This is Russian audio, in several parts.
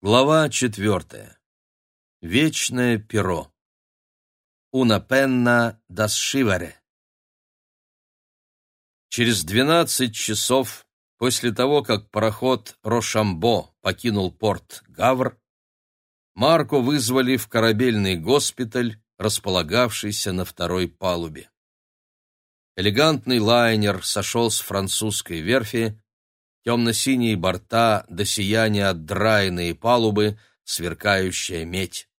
Глава четвертая. Вечное перо. Una penna das shivare. Через двенадцать часов после того, как пароход Рошамбо покинул порт Гавр, Марко вызвали в корабельный госпиталь, располагавшийся на второй палубе. Элегантный лайнер сошел с французской верфи, темно-синие борта до сияния отдраенные палубы, сверкающая медь.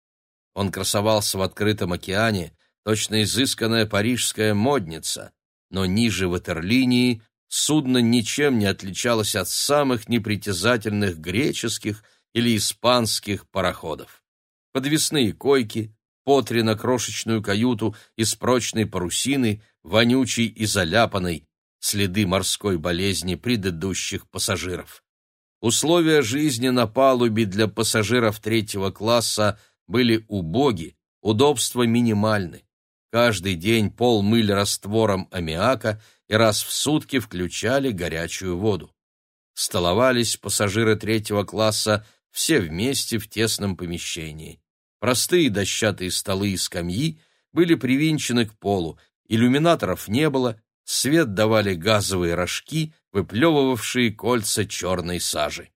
Он красовался в открытом океане, точно изысканная парижская модница, но ниже ватерлинии судно ничем не отличалось от самых непритязательных греческих или испанских пароходов. Подвесные койки, по на крошечную каюту из прочной парусины, вонючей и заляпанной, следы морской болезни предыдущих пассажиров. Условия жизни на палубе для пассажиров третьего класса были убоги, удобства минимальны. Каждый день пол мыли раствором аммиака и раз в сутки включали горячую воду. Столовались пассажиры третьего класса все вместе в тесном помещении. Простые дощатые столы и скамьи были привинчены к полу, иллюминаторов не было, свет давали газовые рожки, выплевывавшие кольца черной сажи.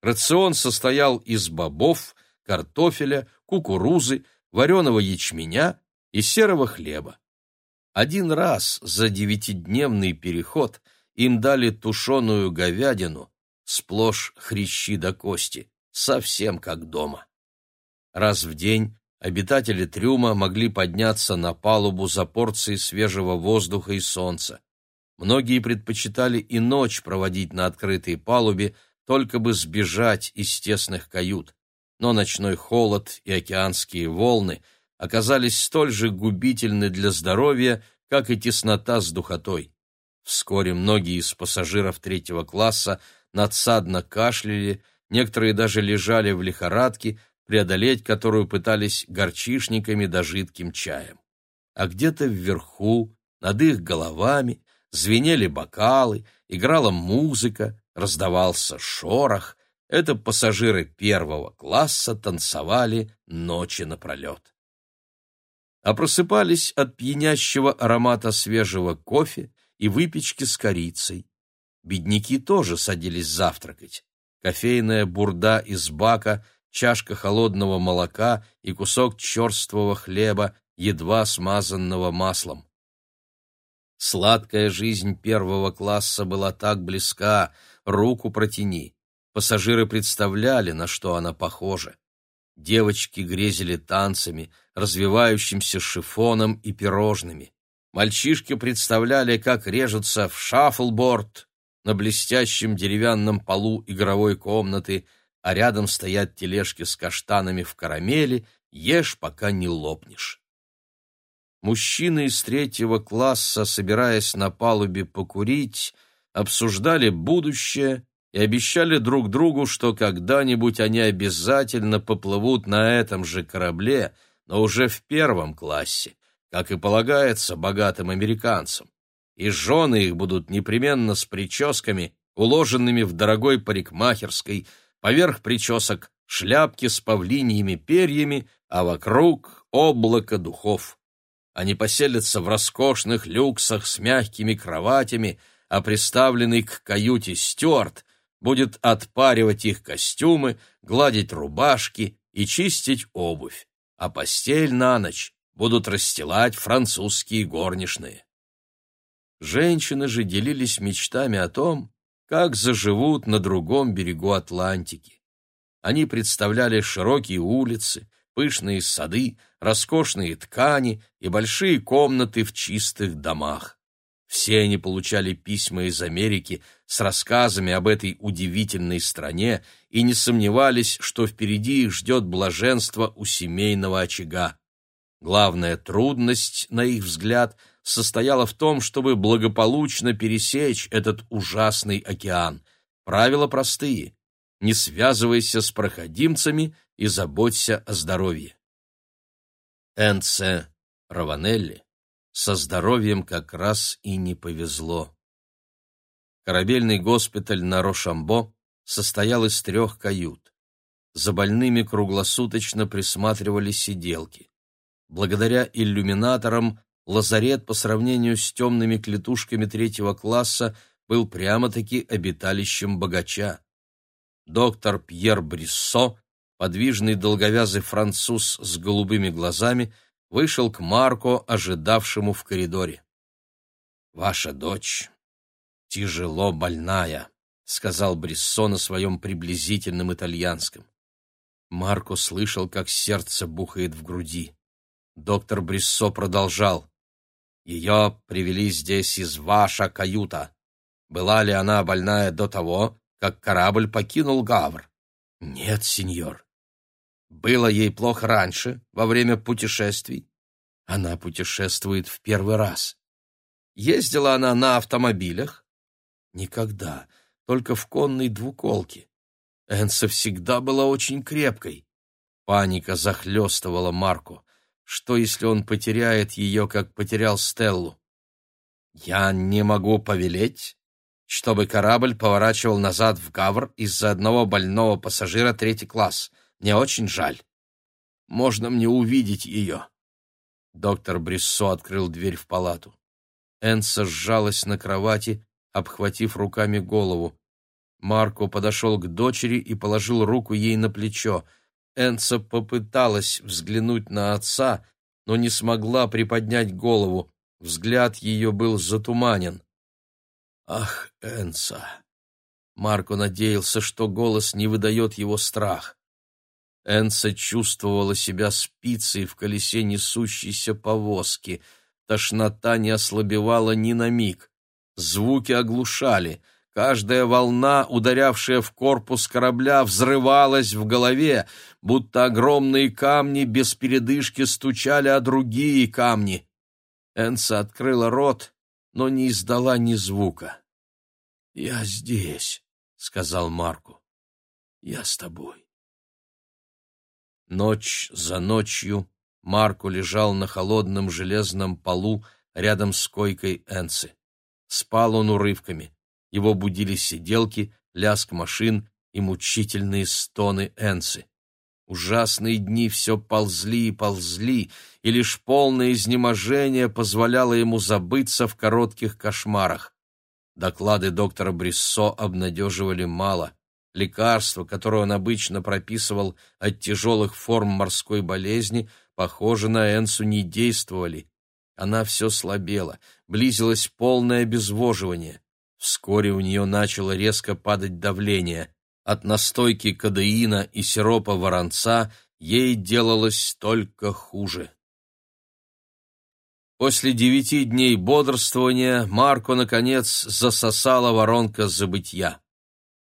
Рацион состоял из бобов, картофеля, кукурузы, вареного ячменя и серого хлеба. Один раз за девятидневный переход им дали тушеную говядину, сплошь хрящи до кости, совсем как дома. Раз в день обитатели трюма могли подняться на палубу за порцией свежего воздуха и солнца. Многие предпочитали и ночь проводить на открытой палубе, только бы сбежать из тесных кают. Но ночной холод и океанские волны оказались столь же губительны для здоровья, как и теснота с духотой. Вскоре многие из пассажиров третьего класса надсадно кашляли, некоторые даже лежали в лихорадке, преодолеть которую пытались горчишниками да жидким чаем. А где-то вверху, над их головами, звенели бокалы, играла музыка, раздавался шорох. Это пассажиры первого класса танцевали ночи напролет. А просыпались от пьянящего аромата свежего кофе и выпечки с корицей. Бедняки тоже садились завтракать. Кофейная бурда из бака чашка холодного молока и кусок черствого хлеба, едва смазанного маслом. Сладкая жизнь первого класса была так близка, руку протяни. Пассажиры представляли, на что она похожа. Девочки грезили танцами, развивающимся шифоном и пирожными. Мальчишки представляли, как режутся в шаффлборд на блестящем деревянном полу игровой комнаты, а рядом стоят тележки с каштанами в карамели, ешь, пока не лопнешь. Мужчины из третьего класса, собираясь на палубе покурить, обсуждали будущее и обещали друг другу, что когда-нибудь они обязательно поплывут на этом же корабле, но уже в первом классе, как и полагается богатым американцам. И жены их будут непременно с прическами, уложенными в дорогой парикмахерской, поверх причесок шляпки с павлиньими перьями, а вокруг облако духов. Они поселятся в роскошных люксах с мягкими кроватями, а приставленный к каюте стюарт будет отпаривать их костюмы, гладить рубашки и чистить обувь, а постель на ночь будут расстилать французские горничные. Женщины же делились мечтами о том, как заживут на другом берегу Атлантики. Они представляли широкие улицы, пышные сады, роскошные ткани и большие комнаты в чистых домах. Все они получали письма из Америки с рассказами об этой удивительной стране и не сомневались, что впереди их ждет блаженство у семейного очага. Главная трудность, на их взгляд, состояла в том, чтобы благополучно пересечь этот ужасный океан. Правила простые. Не связывайся с проходимцами и заботься о здоровье. Н.Ц. Раванелли со здоровьем как раз и не повезло. Корабельный госпиталь на Рошамбо состоял из трех кают. За больными круглосуточно присматривали сиделки. Благодаря иллюминаторам лазарет по сравнению с темными клетушками третьего класса был прямо-таки обиталищем богача. Доктор Пьер Бриссо, подвижный долговязый француз с голубыми глазами, вышел к Марко, ожидавшему в коридоре. «Ваша дочь тяжело больная», — сказал Бриссо на своем приблизительном итальянском. Марко слышал, как сердце бухает в груди. Доктор Бриссо продолжал. «Ее привели здесь из ваша каюта. Была ли она больная до того, как корабль покинул Гавр?» «Нет, сеньор». «Было ей плохо раньше, во время путешествий?» «Она путешествует в первый раз». «Ездила она на автомобилях?» «Никогда, только в конной двуколке. Энса всегда была очень крепкой». Паника захлестывала Марку. Что, если он потеряет ее, как потерял Стеллу? «Я не могу повелеть, чтобы корабль поворачивал назад в Гавр из-за одного больного пассажира третий класс. Мне очень жаль. Можно мне увидеть ее?» Доктор Бриссо открыл дверь в палату. Энса сжалась на кровати, обхватив руками голову. Марко подошел к дочери и положил руку ей на плечо. Энса попыталась взглянуть на отца, но не смогла приподнять голову. Взгляд ее был затуманен. «Ах, Энса!» Марко надеялся, что голос не выдает его страх. Энса чувствовала себя спицей в колесе несущейся повозки. Тошнота не ослабевала ни на миг. Звуки оглушали — Каждая волна, ударявшая в корпус корабля, взрывалась в голове, будто огромные камни без передышки стучали о другие камни. Энса открыла рот, но не издала ни звука. «Я здесь», — сказал Марку. «Я с тобой». Ночь за ночью Марку лежал на холодном железном полу рядом с койкой Энсы. Спал он урывками. Его будили сиделки, лязг машин и мучительные стоны Энсы. Ужасные дни все ползли и ползли, и лишь полное изнеможение позволяло ему забыться в коротких кошмарах. Доклады доктора Бриссо обнадеживали мало. Лекарство, которое он обычно прописывал от тяжелых форм морской болезни, похоже, на Энсу не действовали. Она все слабела, близилось полное обезвоживание. Вскоре у нее начало резко падать давление. От настойки кадеина и сиропа воронца ей делалось только хуже. После девяти дней бодрствования Марко, наконец, засосала воронка забытья.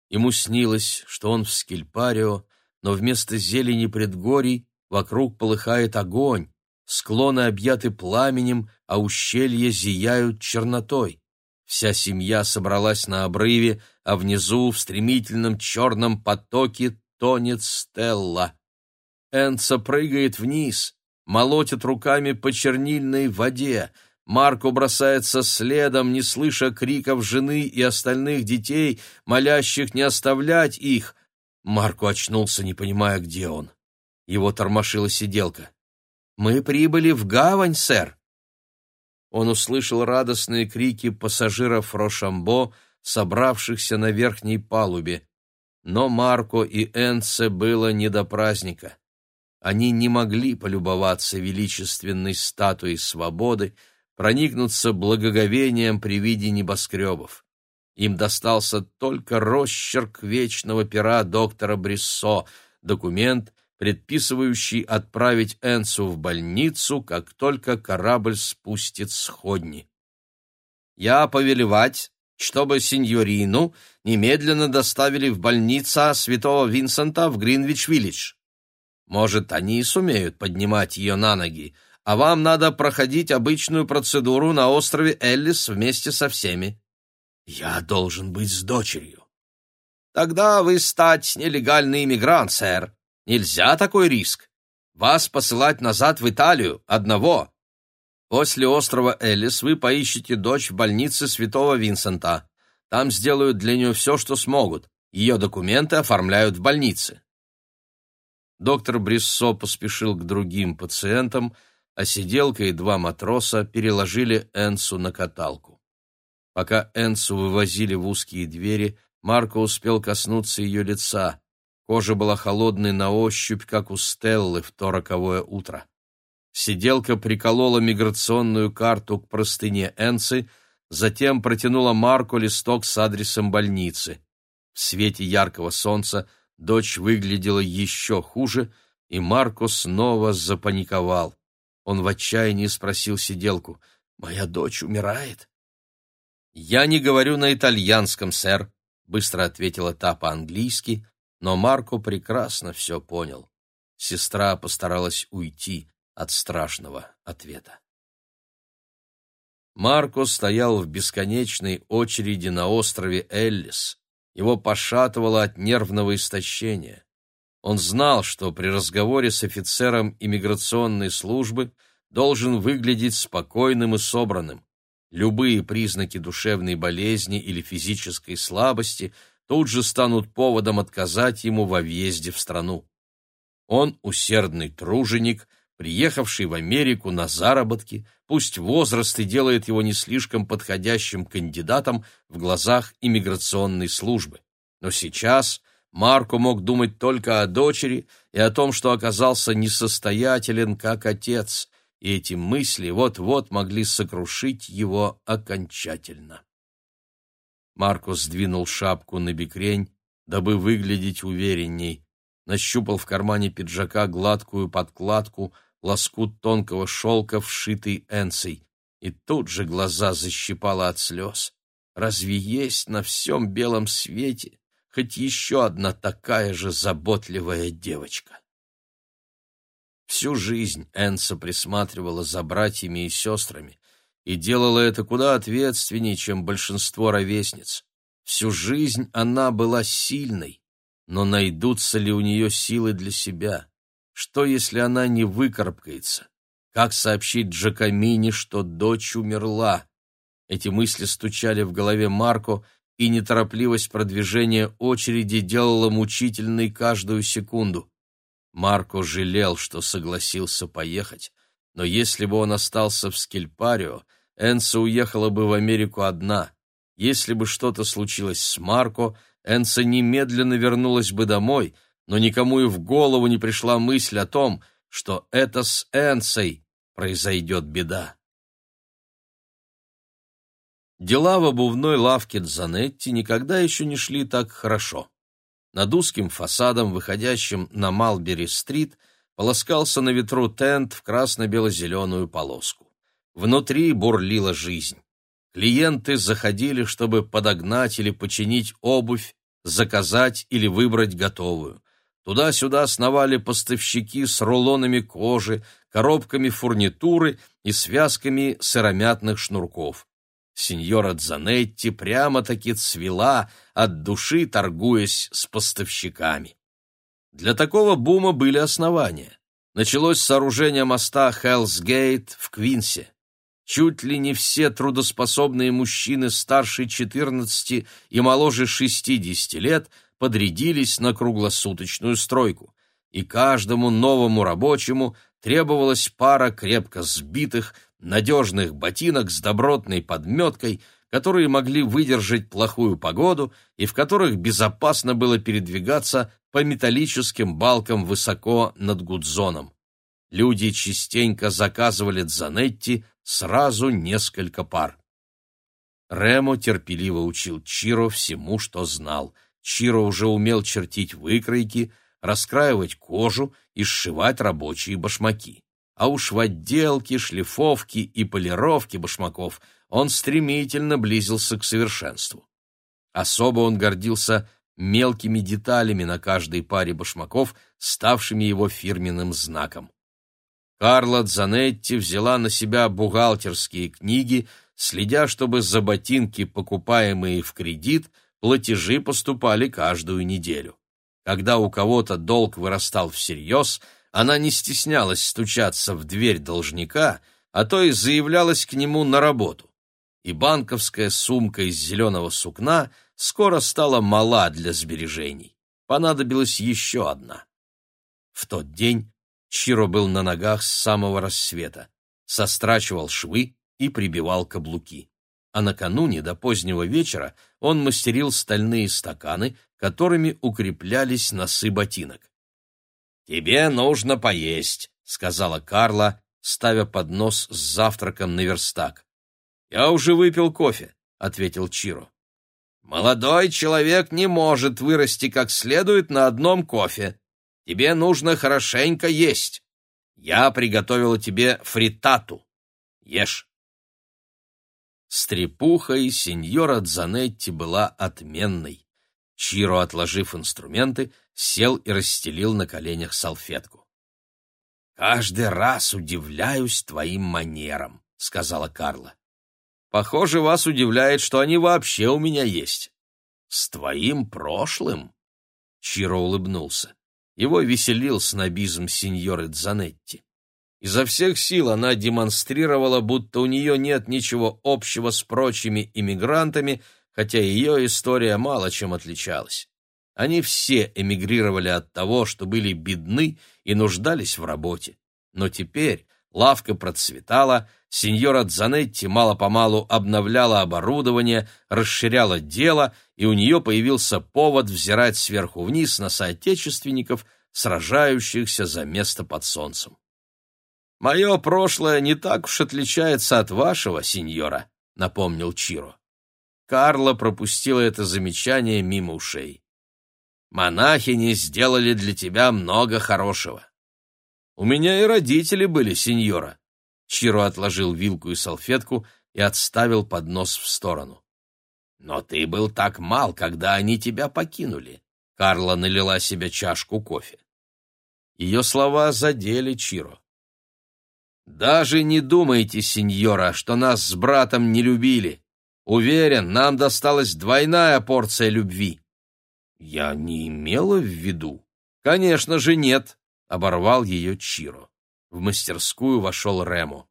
Ему снилось, что он в Скильпарио, но вместо зелени предгорий вокруг полыхает огонь, склоны объяты пламенем, а ущелья зияют чернотой. Вся семья собралась на обрыве, а внизу, в стремительном черном потоке, тонет Стелла. Энца прыгает вниз, молотит руками по чернильной воде. Марко бросается следом, не слыша криков жены и остальных детей, молящих не оставлять их. Марко очнулся, не понимая, где он. Его тормошила сиделка. «Мы прибыли в гавань, сэр», он услышал радостные крики пассажиров Рошамбо, собравшихся на верхней палубе. Но Марко и Энце было не до праздника. Они не могли полюбоваться величественной статуей свободы, проникнуться благоговением при виде небоскребов. Им достался только росчерк вечного пера доктора Бриссо, документ, предписывающий отправить Энсу в больницу, как только корабль спустит сходни. «Я повелевать, чтобы сеньорину немедленно доставили в больницу святого Винсента в Гринвич-Виллидж. Может, они и сумеют поднимать ее на ноги, а вам надо проходить обычную процедуру на острове Эллис вместе со всеми. Я должен быть с дочерью. Тогда вы стать нелегальный иммигрант, сэр, Нельзя такой риск. Вас посылать назад в Италию, одного. После острова Эллис вы поищете дочь в больнице Святого Винсента. Там сделают для нее все, что смогут. Ее документы оформляют в больнице. Доктор Бриссо поспешил к другим пациентам, а сиделка и два матроса переложили Энсу на каталку. Пока Энсу вывозили в узкие двери, Марко успел коснуться ее лица. Кожа была холодной на ощупь, как у Стеллы в то роковое утро. Сиделка приколола миграционную карту к простыне Энсы, затем протянула Марку листок с адресом больницы. В свете яркого солнца дочь выглядела еще хуже, и Марко снова запаниковал. Он в отчаянии спросил сиделку, «Моя дочь умирает?» «Я не говорю на итальянском, сэр», — быстро ответила та по-английски, но Марко прекрасно все понял. Сестра постаралась уйти от страшного ответа. Марко стоял в бесконечной очереди на острове Эллис. Его пошатывало от нервного истощения. Он знал, что при разговоре с офицером иммиграционной службы должен выглядеть спокойным и собранным. Любые признаки душевной болезни или физической слабости тут же станут поводом отказать ему во въезде в страну. Он усердный труженик, приехавший в Америку на заработки, пусть возраст и делает его не слишком подходящим кандидатом в глазах иммиграционной службы. Но сейчас Марко мог думать только о дочери и о том, что оказался несостоятелен как отец, и эти мысли вот-вот могли сокрушить его окончательно. Марко сдвинул шапку на бекрень, дабы выглядеть уверенней, нащупал в кармане пиджака гладкую подкладку, лоскут тонкого шелка, вшитый энцей, и тут же глаза защипало от слез. Разве есть на всем белом свете хоть еще одна такая же заботливая девочка? Всю жизнь Энса присматривала за братьями и сестрами и делала это куда ответственнее, чем большинство ровесниц. Всю жизнь она была сильной, но найдутся ли у нее силы для себя? Что, если она не выкарабкается? Как сообщить Джакамине, что дочь умерла? Эти мысли стучали в голове Марко, и неторопливость продвижения очереди делала мучительной каждую секунду. Марко жалел, что согласился поехать, но если бы он остался в Скельпарио, Энса уехала бы в Америку одна. Если бы что-то случилось с Марко, Энса немедленно вернулась бы домой, но никому и в голову не пришла мысль о том, что это с Энсой произойдет беда. Дела в обувной лавке Дзанетти никогда еще не шли так хорошо. Над узким фасадом, выходящим на Малбери-стрит, полоскался на ветру тент в красно-бело-зеленую полоску. Внутри бурлила жизнь. Клиенты заходили, чтобы подогнать или починить обувь, заказать или выбрать готовую. Туда-сюда сновали поставщики с рулонами кожи, коробками фурнитуры и связками сыромятных шнурков. Сеньора Дзанетти прямо-таки цвела, от души торгуясь с поставщиками. Для такого бума были основания. Началось сооружение моста Хеллсгейт в Квинсе. Чуть ли не все трудоспособные мужчины старше 14 и моложе 60 лет подрядились на круглосуточную стройку, и каждому новому рабочему требовалась пара крепко сбитых, надежных ботинок с добротной подметкой, которые могли выдержать плохую погоду и в которых безопасно было передвигаться по металлическим балкам высоко над Гудзоном. Люди частенько заказывали Дзанетти сразу несколько пар. Ремо терпеливо учил Чиро всему, что знал. Чиро уже умел чертить выкройки, раскраивать кожу и сшивать рабочие башмаки а уж в отделке, шлифовке и полировке башмаков он стремительно близился к совершенству. Особо он гордился мелкими деталями на каждой паре башмаков, ставшими его фирменным знаком. Карла Дзанетти взяла на себя бухгалтерские книги, следя, чтобы за ботинки, покупаемые в кредит, платежи поступали каждую неделю. Когда у кого-то долг вырастал всерьез – она не стеснялась стучаться в дверь должника, а то и заявлялась к нему на работу. И банковская сумка из зеленого сукна скоро стала мала для сбережений. Понадобилась еще одна. В тот день Чиро был на ногах с самого рассвета, сострачивал швы и прибивал каблуки. А накануне до позднего вечера он мастерил стальные стаканы, которыми укреплялись носы ботинок. «Тебе нужно поесть», — сказала Карла, ставя поднос с завтраком на верстак. «Я уже выпил кофе», — ответил Чиро. «Молодой человек не может вырасти как следует на одном кофе. Тебе нужно хорошенько есть. Я приготовила тебе фритату. Ешь». Стрепуха и сеньора Дзанетти была отменной. Чиро, отложив инструменты, сел и расстелил на коленях салфетку. «Каждый раз удивляюсь твоим манерам», — сказала Карла. «Похоже, вас удивляет, что они вообще у меня есть». «С твоим прошлым?» Чиро улыбнулся. Его веселил снобизм сеньоры Дзанетти. Изо всех сил она демонстрировала, будто у нее нет ничего общего с прочими иммигрантами, хотя ее история мало чем отличалась. Они все эмигрировали от того, что были бедны и нуждались в работе. Но теперь лавка процветала, сеньора Дзанетти мало-помалу обновляла оборудование, расширяла дело, и у нее появился повод взирать сверху вниз на соотечественников, сражающихся за место под солнцем. «Мое прошлое не так уж отличается от вашего, сеньора», — напомнил Чиро. Карла пропустила это замечание мимо ушей. «Монахини сделали для тебя много хорошего». «У меня и родители были, сеньора». Чиро отложил вилку и салфетку и отставил поднос в сторону. «Но ты был так мал, когда они тебя покинули». Карла налила себе чашку кофе. Ее слова задели Чиро. «Даже не думайте, сеньора, что нас с братом не любили. Уверен, нам досталась двойная порция любви. Я не имела в виду. Конечно же, нет, оборвал ее Чиро. В мастерскую вошел Ремо.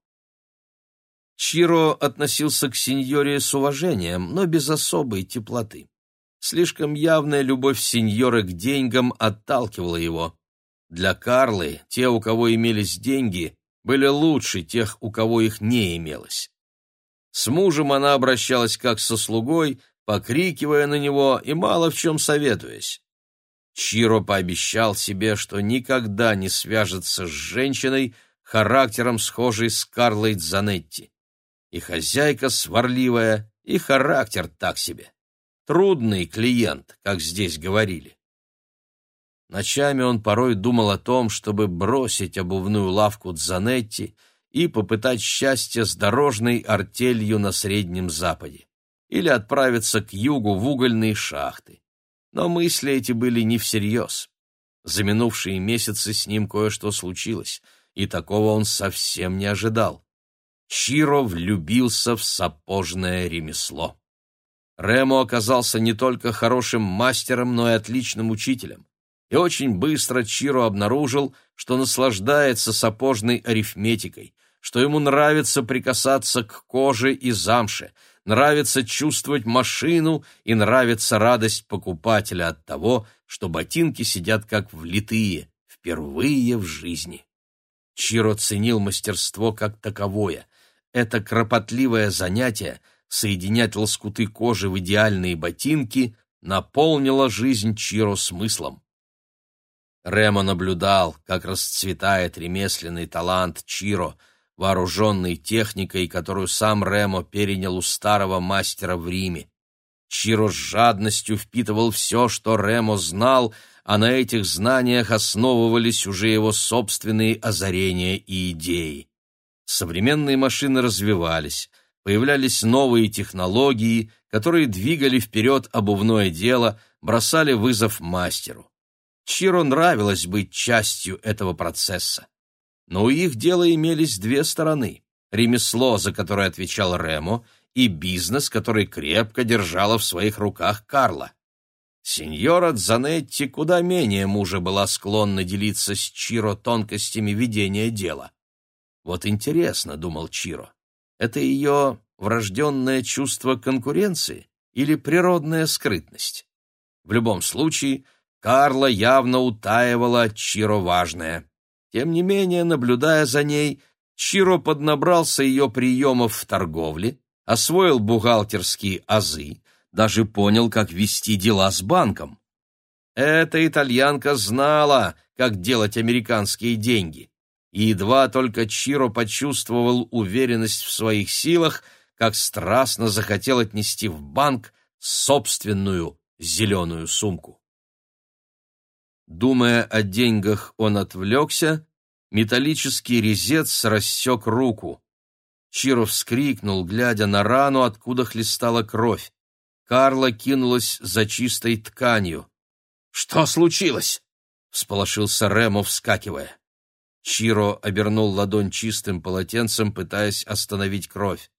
Чиро относился к сеньоре с уважением, но без особой теплоты. Слишком явная любовь сеньоры к деньгам отталкивала его. Для Карлы те, у кого имелись деньги, были лучше тех, у кого их не имелось. С мужем она обращалась как со слугой, покрикивая на него и мало в чем советуясь. Чиро пообещал себе, что никогда не свяжется с женщиной, характером схожей с Карлой Дзанетти. И хозяйка сварливая, и характер так себе. Трудный клиент, как здесь говорили. Ночами он порой думал о том, чтобы бросить обувную лавку Дзанетти и попытать счастье с дорожной артелью на Среднем Западе или отправиться к югу в угольные шахты. Но мысли эти были не всерьез. За минувшие месяцы с ним кое-что случилось, и такого он совсем не ожидал. Чиро влюбился в сапожное ремесло. Ремо оказался не только хорошим мастером, но и отличным учителем. И очень быстро Чиро обнаружил, что наслаждается сапожной арифметикой, что ему нравится прикасаться к коже и замше, нравится чувствовать машину и нравится радость покупателя от того, что ботинки сидят как влитые, впервые в жизни. Чиро ценил мастерство как таковое. Это кропотливое занятие соединять лоскуты кожи в идеальные ботинки наполнило жизнь Чиро смыслом. Ремо наблюдал, как расцветает ремесленный талант Чиро — вооруженный техникой, которую сам Ремо перенял у старого мастера в Риме. Чиро с жадностью впитывал все, что Ремо знал, а на этих знаниях основывались уже его собственные озарения и идеи. Современные машины развивались, появлялись новые технологии, которые двигали вперед обувное дело, бросали вызов мастеру. Чиро нравилось быть частью этого процесса. Но у их дела имелись две стороны — ремесло, за которое отвечал Ремо, и бизнес, который крепко держала в своих руках Карла. Сеньора Дзанетти куда менее мужа была склонна делиться с Чиро тонкостями ведения дела. Вот интересно, — думал Чиро, — это ее врожденное чувство конкуренции или природная скрытность? В любом случае, Карла явно утаивала Чиро важное. Тем не менее, наблюдая за ней, Чиро поднабрался ее приемов в торговле, освоил бухгалтерские азы, даже понял, как вести дела с банком. Эта итальянка знала, как делать американские деньги. И едва только Чиро почувствовал уверенность в своих силах, как страстно захотел отнести в банк собственную зеленую сумку. Думая о деньгах, он отвлекся, металлический резец рассек руку. Чиро вскрикнул, глядя на рану, откуда хлестала кровь. Карла кинулась за чистой тканью. «Что случилось?» — всполошился Ремо, вскакивая. Чиро обернул ладонь чистым полотенцем, пытаясь остановить кровь.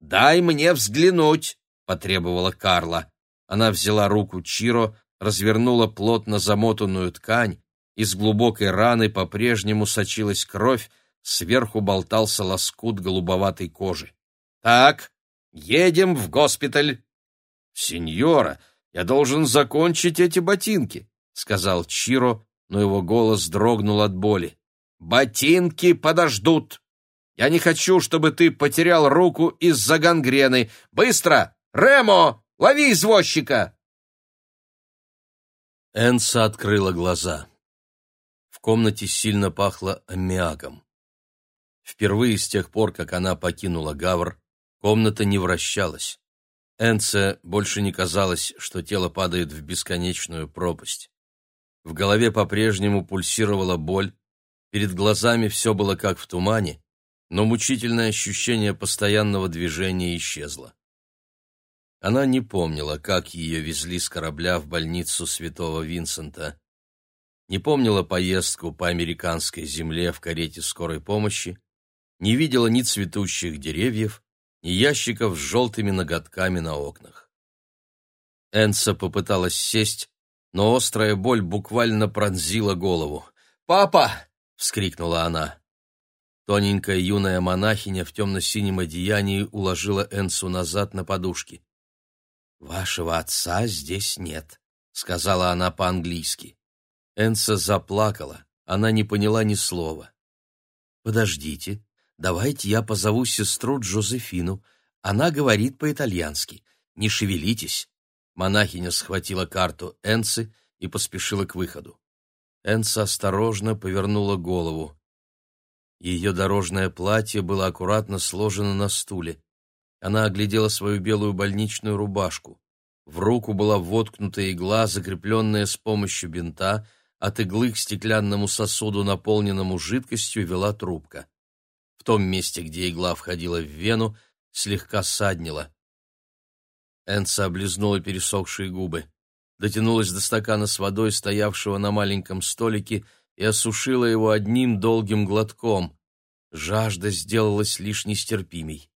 «Дай мне взглянуть!» — потребовала Карла. Она взяла руку Чиро, развернула плотно замотанную ткань, из глубокой раны по-прежнему сочилась кровь, сверху болтался лоскут голубоватой кожи. «Так, едем в госпиталь!» «Сеньора, я должен закончить эти ботинки», — сказал Чиро, но его голос дрогнул от боли. «Ботинки подождут! Я не хочу, чтобы ты потерял руку из-за гангрены! Быстро! Ремо, лови извозчика!» Энса открыла глаза. В комнате сильно пахло аммиаком. Впервые с тех пор, как она покинула Гавр, комната не вращалась. Энце больше не казалось, что тело падает в бесконечную пропасть. В голове по-прежнему пульсировала боль, перед глазами все было как в тумане, но мучительное ощущение постоянного движения исчезло. Она не помнила, как ее везли с корабля в больницу святого Винсента, не помнила поездку по американской земле в карете скорой помощи, не видела ни цветущих деревьев, ни ящиков с желтыми ноготками на окнах. Энса попыталась сесть, но острая боль буквально пронзила голову. «Папа!» — вскрикнула она. Тоненькая юная монахиня в темно-синем одеянии уложила Энсу назад на подушки. «Вашего отца здесь нет», — сказала она по-английски. Энса заплакала, она не поняла ни слова. «Подождите, давайте я позову сестру Джозефину. Она говорит по-итальянски. Не шевелитесь». Монахиня схватила карту Энсы и поспешила к выходу. Энса осторожно повернула голову. Ее дорожное платье было аккуратно сложено на стуле. Она оглядела свою белую больничную рубашку. В руку была воткнута игла, закрепленная с помощью бинта, от иглы к стеклянному сосуду, наполненному жидкостью, вела трубка. В том месте, где игла входила в вену, слегка саднила. Энса облизнула пересохшие губы, дотянулась до стакана с водой, стоявшего на маленьком столике, и осушила его одним долгим глотком. Жажда сделалась лишь нестерпимей.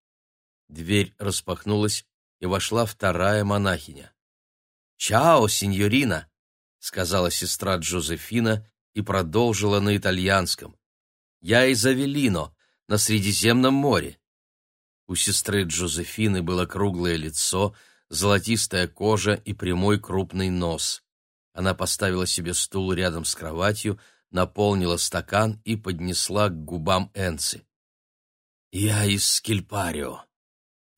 Дверь распахнулась, и вошла вторая монахиня. «Чао, сеньорина!» — сказала сестра Джозефина и продолжила на итальянском. «Я из Авелино, на Средиземном море». У сестры Джозефины было круглое лицо, золотистая кожа и прямой крупный нос. Она поставила себе стул рядом с кроватью, наполнила стакан и поднесла к губам Энци. «Я из Скильпарио»,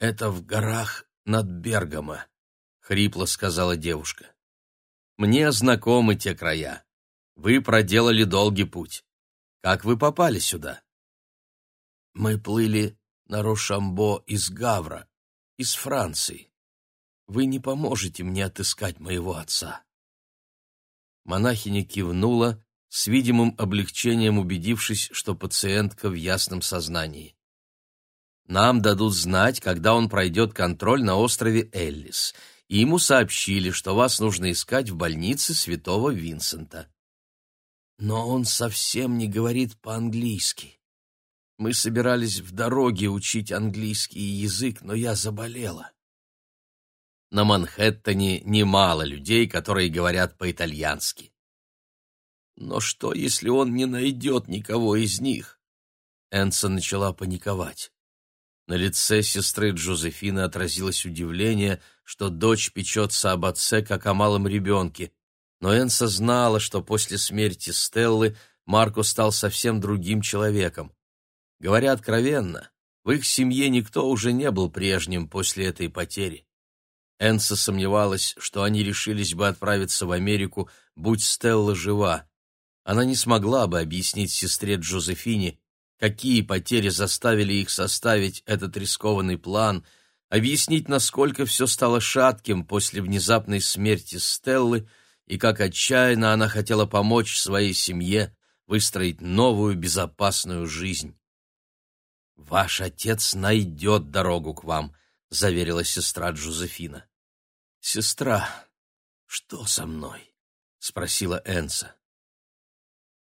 «Это в горах над Бергамо», — хрипло сказала девушка. «Мне знакомы те края. Вы проделали долгий путь. Как вы попали сюда?» «Мы плыли на Рошамбо из Гавра, из Франции. Вы не поможете мне отыскать моего отца». Монахиня кивнула, с видимым облегчением убедившись, что пациентка в ясном сознании. Нам дадут знать, когда он пройдет контроль на острове Эллис, и ему сообщили, что вас нужно искать в больнице святого Винсента. Но он совсем не говорит по-английски. Мы собирались в дороге учить английский язык, но я заболела. На Манхэттене немало людей, которые говорят по-итальянски. Но что, если он не найдет никого из них? Энсон начала паниковать. На лице сестры Джозефины отразилось удивление, что дочь печется об отце, как о малом ребенке. Но Энса знала, что после смерти Стеллы Марко стал совсем другим человеком. Говоря откровенно, в их семье никто уже не был прежним после этой потери. Энса сомневалась, что они решились бы отправиться в Америку, будь Стелла жива. Она не смогла бы объяснить сестре Джозефине, какие потери заставили их составить этот рискованный план, объяснить, насколько все стало шатким после внезапной смерти Стеллы и как отчаянно она хотела помочь своей семье выстроить новую безопасную жизнь. «Ваш отец найдет дорогу к вам», — заверила сестра Джозефина. «Сестра, что со мной?» — спросила Энса.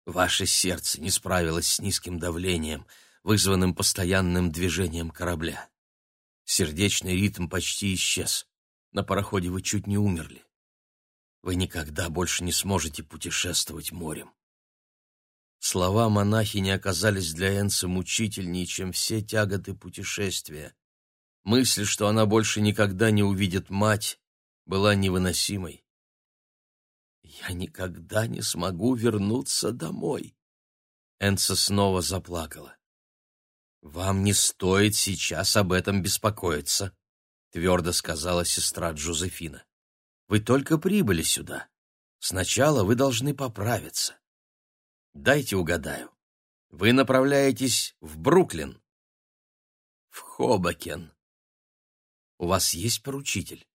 «Ваше сердце не справилось с низким давлением, вызванным постоянным движением корабля. Сердечный ритм почти исчез. На пароходе вы чуть не умерли. Вы никогда больше не сможете путешествовать морем. Слова монахини оказались для Энсы мучительнее, чем все тяготы путешествия. Мысль, что она больше никогда не увидит мать, была невыносимой. «Я никогда не смогу вернуться домой!» Энса снова заплакала. «Вам не стоит сейчас об этом беспокоиться», — твердо сказала сестра Джозефина. «Вы только прибыли сюда. Сначала вы должны поправиться. Дайте угадаю. Вы направляетесь в Бруклин? В Хобокен. У вас есть поручитель?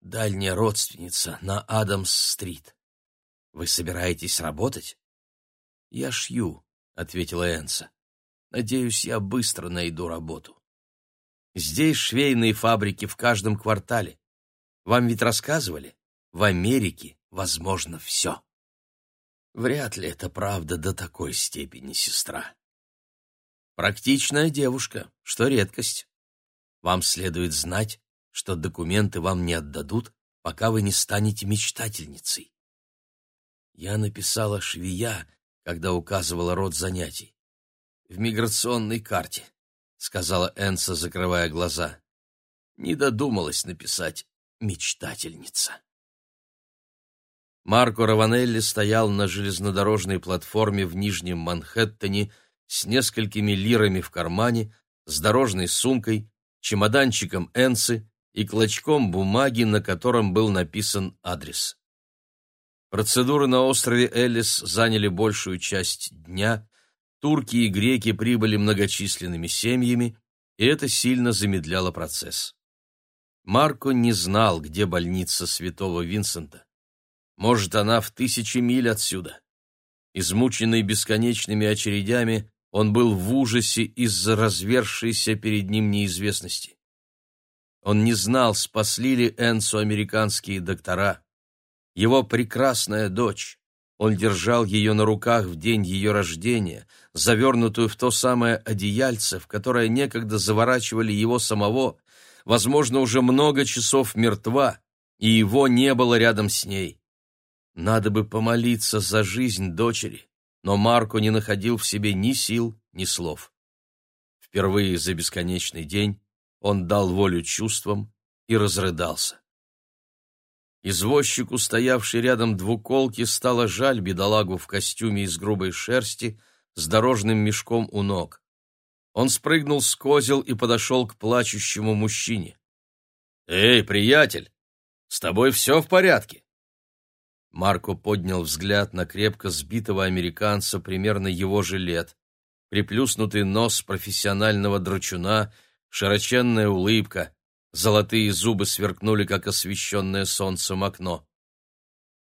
Дальняя родственница на Адамс-стрит. Вы собираетесь работать? Я шью, ответила Энса. Надеюсь, я быстро найду работу. Здесь швейные фабрики в каждом квартале. Вам ведь рассказывали? В Америке возможно все. Вряд ли это правда до такой степени, сестра. Практичная девушка, что редкость. Вам следует знать, что документы вам не отдадут, пока вы не станете мечтательницей. Я написала швея, когда указывала род занятий. В миграционной карте, сказала Энса, закрывая глаза. Не додумалась написать мечтательница. Марко Раванелли стоял на железнодорожной платформе в Нижнем Манхэттене с несколькими лирами в кармане, с дорожной сумкой, чемоданчиком Энсы и клочком бумаги, на котором был написан адрес. Процедуры на острове Эллис заняли большую часть дня, турки и греки прибыли многочисленными семьями, и это сильно замедляло процесс. Марко не знал, где больница святого Винсента. Может, она в тысячи миль отсюда. Измученный бесконечными очередями, он был в ужасе из-за развершейся перед ним неизвестности. Он не знал, спасли ли Энсу американские доктора. Его прекрасная дочь, он держал ее на руках в день ее рождения, завернутую в то самое одеяльце, в которое некогда заворачивали его самого, возможно, уже много часов мертва, и его не было рядом с ней. Надо бы помолиться за жизнь дочери, но Марко не находил в себе ни сил, ни слов. Впервые за бесконечный день он дал волю чувствам и разрыдался. Извозчику, стоявший рядом двуколки, стало жаль бедолагу в костюме из грубой шерсти с дорожным мешком у ног. Он спрыгнул с козел и подошел к плачущему мужчине. «Эй, приятель, с тобой все в порядке?» Марко поднял взгляд на крепко сбитого американца примерно его же лет. Приплюснутый нос профессионального драчуна, широченная улыбка, золотые зубы сверкнули, как освещенное солнцем окно.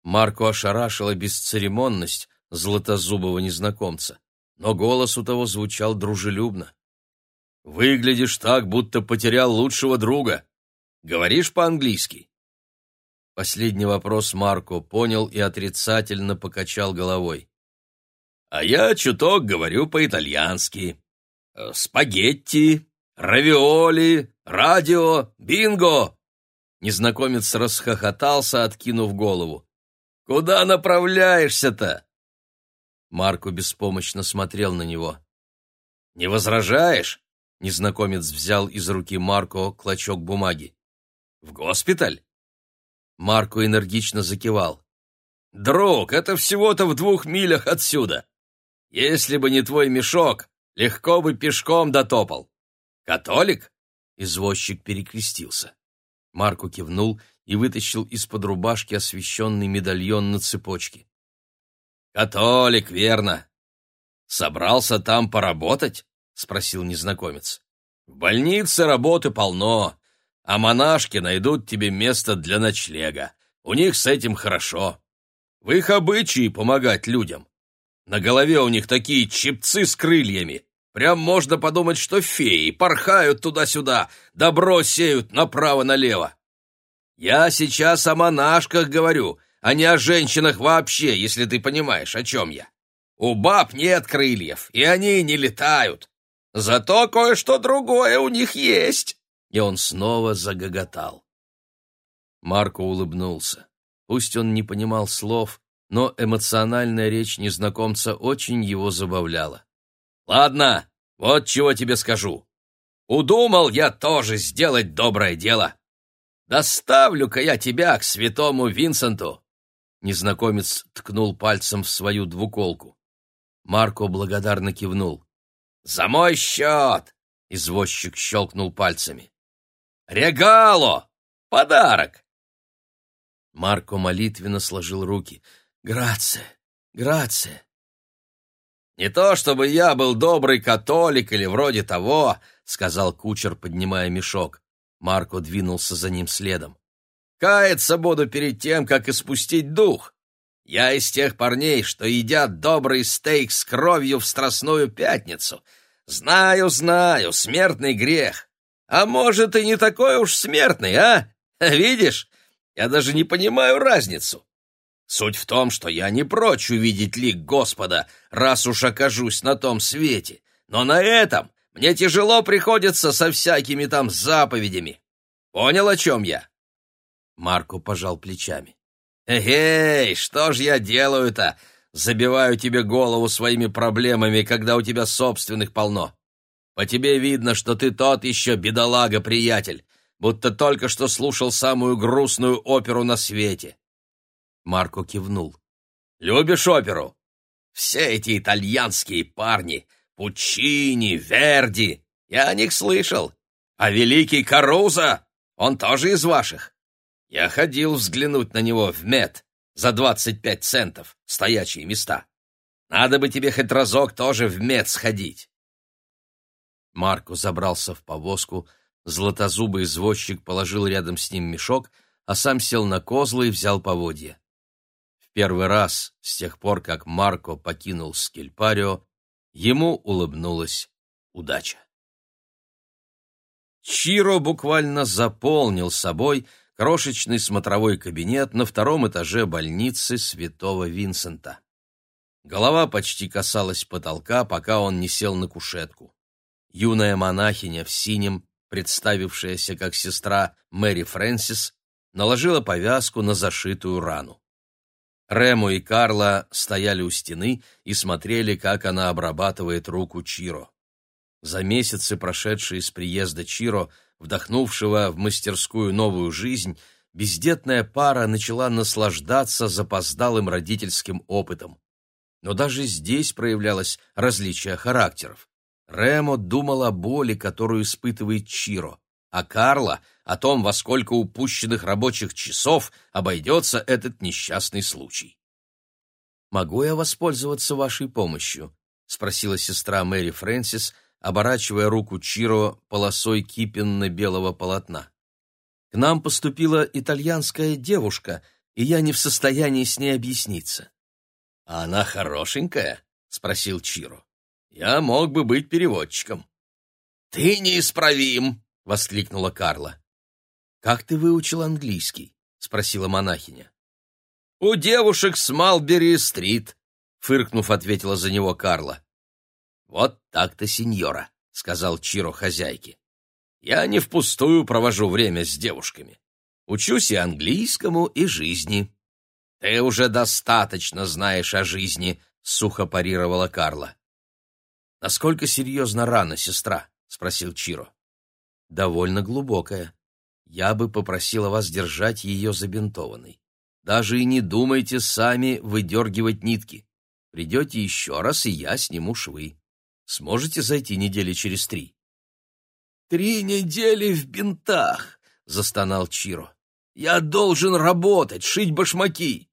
Марко ошарашила бесцеремонность златозубого незнакомца, но голос у того звучал дружелюбно. «Выглядишь так, будто потерял лучшего друга. Говоришь по-английски?» Последний вопрос Марко понял и отрицательно покачал головой. «А я чуток говорю по-итальянски. Э, спагетти, равиоли, радио, бинго!» Незнакомец расхохотался, откинув голову. «Куда направляешься-то?» Марко беспомощно смотрел на него. «Не возражаешь?» Незнакомец взял из руки Марко клочок бумаги. «В госпиталь?» Марко энергично закивал. Друг, это всего-то в двух милях отсюда. Если бы не твой мешок, легко бы пешком дотопал. Католик? Извозчик перекрестился. Марко кивнул и вытащил из-под рубашки освещенный медальон на цепочке. «Католик, верно. Собрался там поработать?» — спросил незнакомец. «В больнице работы полно, а монашки найдут тебе место для ночлега. У них с этим хорошо. В их обычае помогать людям. На голове у них такие чепцы с крыльями. Прям можно подумать, что феи порхают туда-сюда, добро сеют направо-налево. Я сейчас о монашках говорю, а не о женщинах вообще, если ты понимаешь, о чем я. У баб нет крыльев, и они не летают. Зато кое-что другое у них есть. И он снова загоготал. Марко улыбнулся. Пусть он не понимал слов, но эмоциональная речь незнакомца очень его забавляла. «Ладно, вот чего тебе скажу. Удумал я тоже сделать доброе дело. Доставлю-ка я тебя к святому Винсенту!» Незнакомец ткнул пальцем в свою двуколку. Марко благодарно кивнул. «За мой счет!» — извозчик щелкнул пальцами. «Регало! Подарок!» Марко молитвенно сложил руки — Грация, грация. Не то чтобы я был добрый католик или вроде того, сказал кучер, поднимая мешок. Марко двинулся за ним следом. Каяться буду перед тем, как испустить дух. Я из тех парней, что едят добрый стейк с кровью в Страстную Пятницу. Знаю, знаю, смертный грех. А может, и не такой уж смертный, а? Видишь, я даже не понимаю разницу. Суть в том, что я не прочь увидеть лик Господа, раз уж окажусь на том свете. Но на этом мне тяжело приходится со всякими там заповедями. Понял, о чем я?» Марко пожал плечами. «Эгей, что ж я делаю-то? Забиваю тебе голову своими проблемами, когда у тебя собственных полно. По тебе видно, что ты тот еще бедолага-приятель, будто только что слушал самую грустную оперу на свете. Марко кивнул. «Любишь оперу? Все эти итальянские парни, Пуччини, Верди, я о них слышал. А великий Каруза, он тоже из ваших. Я ходил взглянуть на него в Мед за двадцать пять центов, стоячие места. Надо бы тебе хоть разок тоже в Мед сходить». Марко забрался в повозку, златозубый извозчик положил рядом с ним мешок, а сам сел на козлы и взял поводья первый раз с тех пор, как Марко покинул Скельпарио, ему улыбнулась удача. Чиро буквально заполнил собой крошечный смотровой кабинет на втором этаже больницы Святого Винсента. Голова почти касалась потолка, пока он не сел на кушетку. Юная монахиня в синем, представившаяся как сестра Мэри Фрэнсис, наложила повязку на зашитую рану. Рему и Карла стояли у стены и смотрели, как она обрабатывает руку Чиро. За месяцы, прошедшие с приезда Чиро, вдохнувшего в мастерскую новую жизнь, бездетная пара начала наслаждаться запоздалым родительским опытом. Но даже здесь проявлялось различие характеров. Ремо думал о боли, которую испытывает Чиро, а Карла о том, во сколько упущенных рабочих часов обойдется этот несчастный случай. «Могу я воспользоваться вашей помощью?» — спросила сестра Мэри Фрэнсис, оборачивая руку Чиро полосой кипенно-белого полотна. «К нам поступила итальянская девушка, и я не в состоянии с ней объясниться». «А она хорошенькая?» — спросил Чиро. «Я мог бы быть переводчиком». «Ты неисправим!» — воскликнула Карла. «Как ты выучил английский?» — спросила монахиня. «У девушек с Малбери-стрит», — фыркнув, ответила за него Карла. «Вот так-то, сеньора», — сказал Чиро хозяйке. «Я не впустую провожу время с девушками. Учусь и английскому, и жизни». «Ты уже достаточно знаешь о жизни», — сухо парировала Карла. «Насколько серьезна рана, сестра?» — спросил Чиро довольно глубокая. Я бы попросила вас держать ее забинтованной. Даже и не думайте сами выдергивать нитки. Придете еще раз, и я сниму швы. Сможете зайти недели через три?» «Три недели в бинтах!» — застонал Чиро. «Я должен работать, шить башмаки!»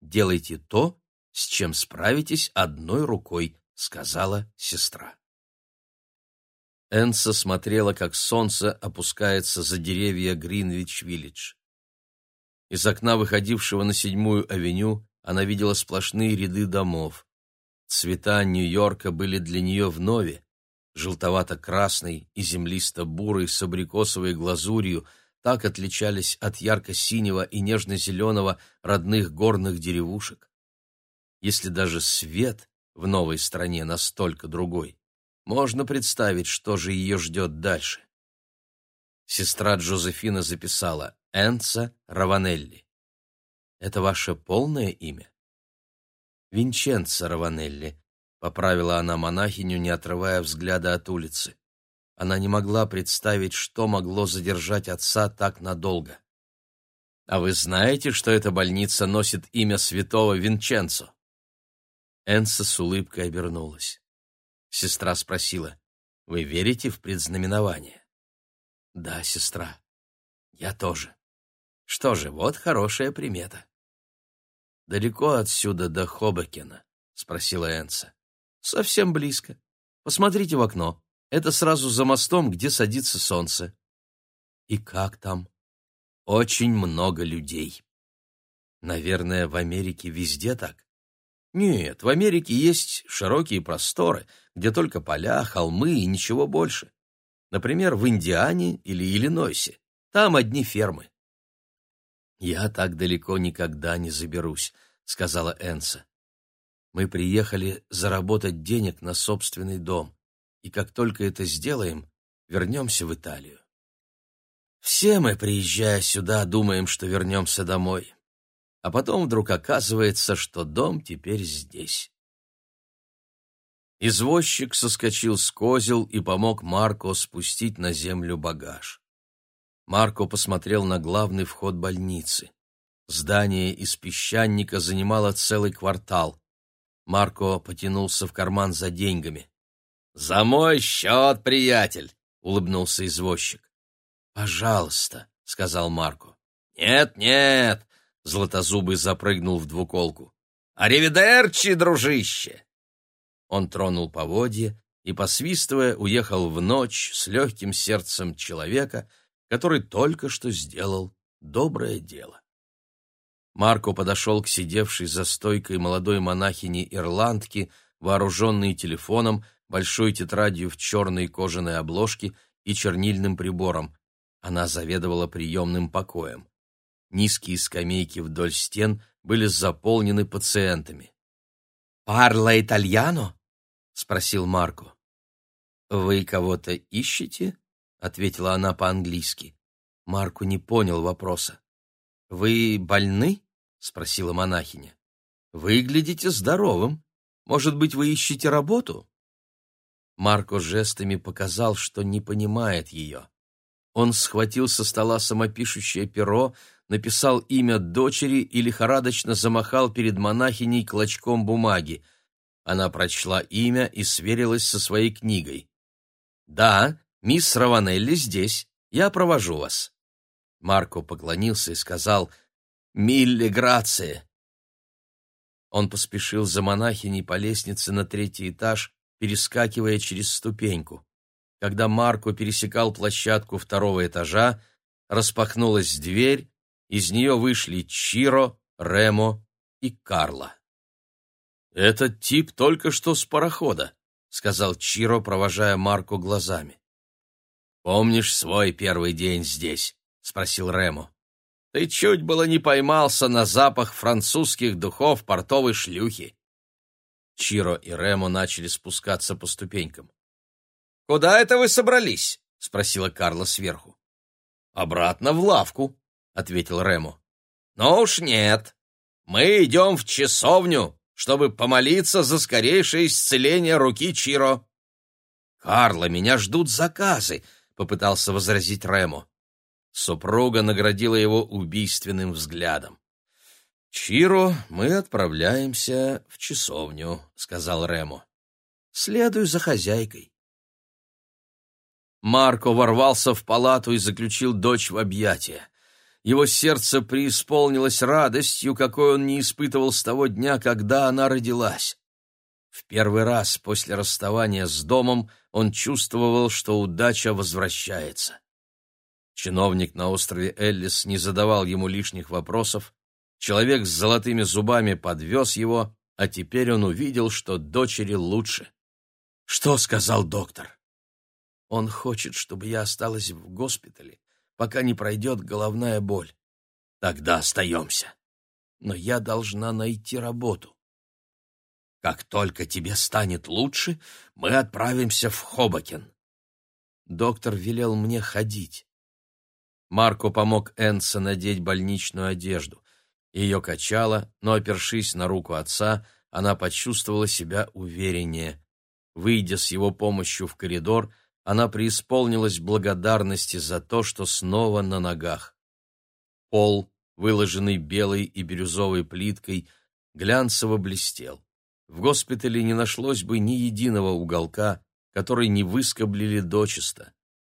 «Делайте то, с чем справитесь одной рукой», — сказала сестра. Энса смотрела, как солнце опускается за деревья Гринвич-Виллидж. Из окна, выходившего на седьмую авеню, она видела сплошные ряды домов. Цвета Нью-Йорка были для нее вновь, желтовато-красный и землисто-бурый с абрикосовой глазурью так отличались от ярко-синего и нежно-зеленого родных горных деревушек. Если даже свет в новой стране настолько другой, можно представить, что же ее ждет дальше. Сестра Джозефина записала «Энца Раванелли». «Это ваше полное имя?» Винченцо Раванелли, поправила она монахиню, не отрывая взгляда от улицы. Она не могла представить, что могло задержать отца так надолго. А вы знаете, что эта больница носит имя святого Винченцо? Энса с улыбкой обернулась. Сестра спросила: "Вы верите в предзнаменование?" "Да, сестра. Я тоже. Что же, вот хорошая примета. «Далеко отсюда до Хобекена?» — спросила Энса. «Совсем близко. Посмотрите в окно. Это сразу за мостом, где садится солнце». «И как там?» «Очень много людей». «Наверное, в Америке везде так?» «Нет, в Америке есть широкие просторы, где только поля, холмы и ничего больше. Например, в Индиане или Иллинойсе. Там одни фермы. «Я так далеко никогда не заберусь», — сказала Энса. «Мы приехали заработать денег на собственный дом, и как только это сделаем, вернемся в Италию. Все мы, приезжая сюда, думаем, что вернемся домой, а потом вдруг оказывается, что дом теперь здесь». Извозчик соскочил с козел и помог Марко спустить на землю багаж. Марко посмотрел на главный вход больницы. Здание из песчаника занимало целый квартал. Марко потянулся в карман за деньгами. «За мой счет, приятель!» — улыбнулся извозчик. «Пожалуйста», — сказал Марко. «Нет, нет!» — Златозубый запрыгнул в двуколку. «Аривидерчи, дружище!» Он тронул поводье и, посвистывая, уехал в ночь с легким сердцем человека, который только что сделал доброе дело. Марко подошел к сидевшей за стойкой молодой монахине-ирландке, вооруженной телефоном, большой тетрадью в черной кожаной обложке и чернильным прибором. Она заведовала приемным покоем. Низкие скамейки вдоль стен были заполнены пациентами. «Парла итальяно?» — спросил Марко. «Вы кого-то ищете?» — ответила она по-английски. Марку не понял вопроса. «Вы больны?» — спросила монахиня. «Выглядите здоровым. Может быть, вы ищете работу?» Марко жестами показал, что не понимает ее. Он схватил со стола самопишущее перо, написал имя дочери и лихорадочно замахал перед монахиней клочком бумаги. Она прочла имя и сверилась со своей книгой. «Да, Мисс Раванелли здесь. Я провожу вас». Марко поклонился и сказал «Милле грации». Он поспешил за монахиней по лестнице на третий этаж, перескакивая через ступеньку. Когда Марко пересекал площадку второго этажа, распахнулась дверь, из нее вышли Чиро, Ремо и Карла. «Этот тип только что с парохода», — сказал Чиро, провожая Марко глазами. «Помнишь свой первый день здесь?» — спросил Рему. «Ты чуть было не поймался на запах французских духов портовой шлюхи». Чиро и Рему начали спускаться по ступенькам. «Куда это вы собрались?» — спросила Карла сверху. «Обратно в лавку», — ответил Рему. «Но уж нет. Мы идем в часовню, чтобы помолиться за скорейшее исцеление руки Чиро». «Карла, меня ждут заказы», попытался возразить Ремо. Супруга наградила его убийственным взглядом. «Чиро, мы отправляемся в часовню», — сказал Ремо. «Следуй за хозяйкой». Марко ворвался в палату и заключил дочь в объятия. Его сердце преисполнилось радостью, какой он не испытывал с того дня, когда она родилась. В первый раз после расставания с домом он чувствовал, что удача возвращается. Чиновник на острове Эллис не задавал ему лишних вопросов, человек с золотыми зубами подвез его, а теперь он увидел, что дочери лучше. «Что сказал доктор?» Он хочет, чтобы я осталась в госпитале, пока не пройдет головная боль. Тогда остаемся. Но я должна найти работу. Как только тебе станет лучше, мы отправимся в Хобокен. Доктор велел мне ходить. Марко помог Энса надеть больничную одежду. Ее качало, но, опершись на руку отца, она почувствовала себя увереннее. Выйдя с его помощью в коридор, она преисполнилась благодарности за то, что снова на ногах. Пол, выложенный белой и бирюзовой плиткой, глянцево блестел. В госпитале не нашлось бы ни единого уголка, который не выскоблили дочисто,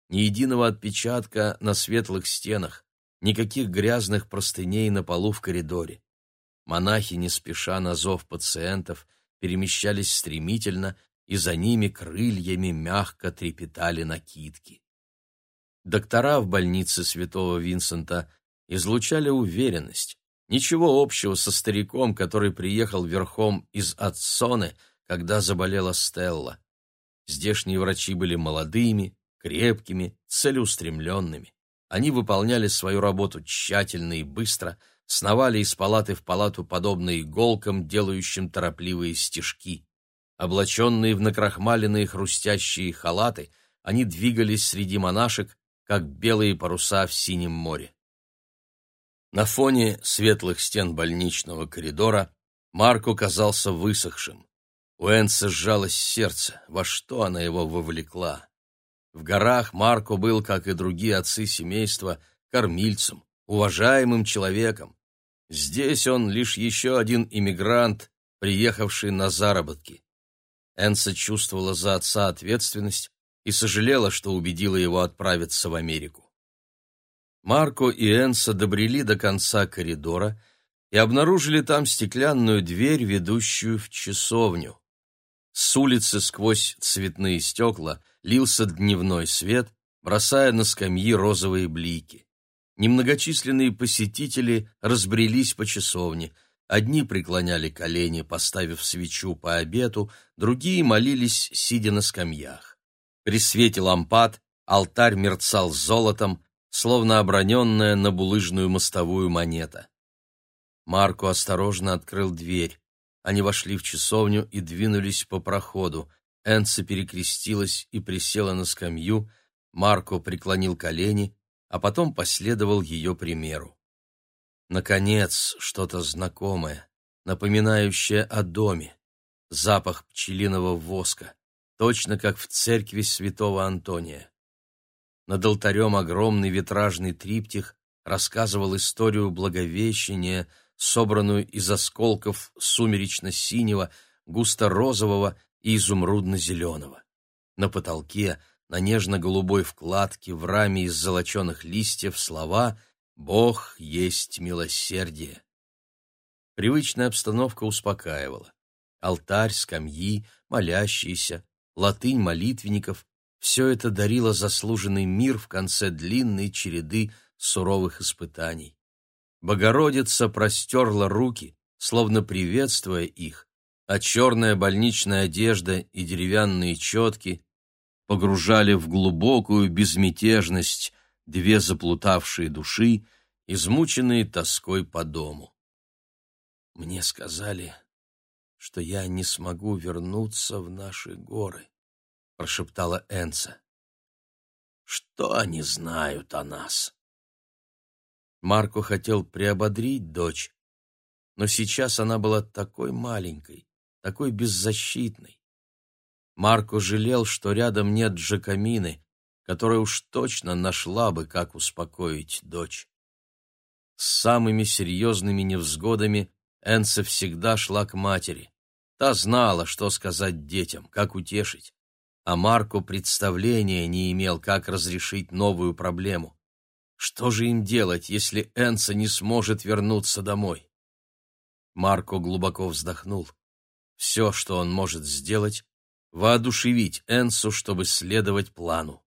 ни единого отпечатка на светлых стенах, никаких грязных простыней на полу в коридоре. Монахи, не спеша на зов пациентов, перемещались стремительно, и за ними крыльями мягко трепетали накидки. Доктора в больнице святого Винсента излучали уверенность, ничего общего со стариком, который приехал верхом из Ацоне, когда заболела Стелла. Здешние врачи были молодыми, крепкими, целеустремленными. Они выполняли свою работу тщательно и быстро, сновали из палаты в палату подобно иголкам, делающим торопливые стежки. Облаченные в накрахмаленные хрустящие халаты, они двигались среди монашек, как белые паруса в синем море. На фоне светлых стен больничного коридора Марко казался высохшим. У Энса сжалось сердце, во что она его вовлекла. В горах Марко был, как и другие отцы семейства, кормильцем, уважаемым человеком. Здесь он лишь еще один иммигрант, приехавший на заработки. Энса чувствовала за отца ответственность и сожалела, что убедила его отправиться в Америку. Марко и Энса добрели до конца коридора и обнаружили там стеклянную дверь, ведущую в часовню. С улицы сквозь цветные стекла лился дневной свет, бросая на скамьи розовые блики. Немногочисленные посетители разбрелись по часовне — Одни преклоняли колени, поставив свечу по обету, другие молились, сидя на скамьях. При свете лампад алтарь мерцал золотом, словно оброненная на булыжную мостовую монета. Марко осторожно открыл дверь. Они вошли в часовню и двинулись по проходу. Энца перекрестилась и присела на скамью, Марко преклонил колени, а потом последовал ее примеру. Наконец, что-то знакомое, напоминающее о доме. Запах пчелиного воска, точно как в церкви святого Антония. Над алтарем огромный витражный триптих рассказывал историю Благовещения, собранную из осколков сумеречно-синего, густо-розового и изумрудно-зеленого. На потолке, на нежно-голубой вкладке в раме из золоченых листьев слова — Бог есть милосердие. Привычная обстановка успокаивала. Алтарь, скамьи, молящиеся, латынь молитвенников — все это дарило заслуженный мир в конце длинной череды суровых испытаний. Богородица простерла руки, словно приветствуя их, а черная больничная одежда и деревянные четки погружали в глубокую безмятежность две заплутавшие души, измученные тоской по дому. Мне сказали, что я не смогу вернуться в наши горы, прошептала Энца. Что они знают о нас? Марко хотел приободрить дочь, но сейчас она была такой маленькой, такой беззащитной. Марко жалел, что рядом нет Джакамины, которая уж точно нашла бы, как успокоить дочь. С самыми серьезными невзгодами Энса всегда шла к матери. Та знала, что сказать детям, как утешить. А Марко представления не имел, как разрешить новую проблему. Что же им делать, если Энса не сможет вернуться домой? Марко глубоко вздохнул. Все, что он может сделать, воодушевить Энсу, чтобы следовать плану.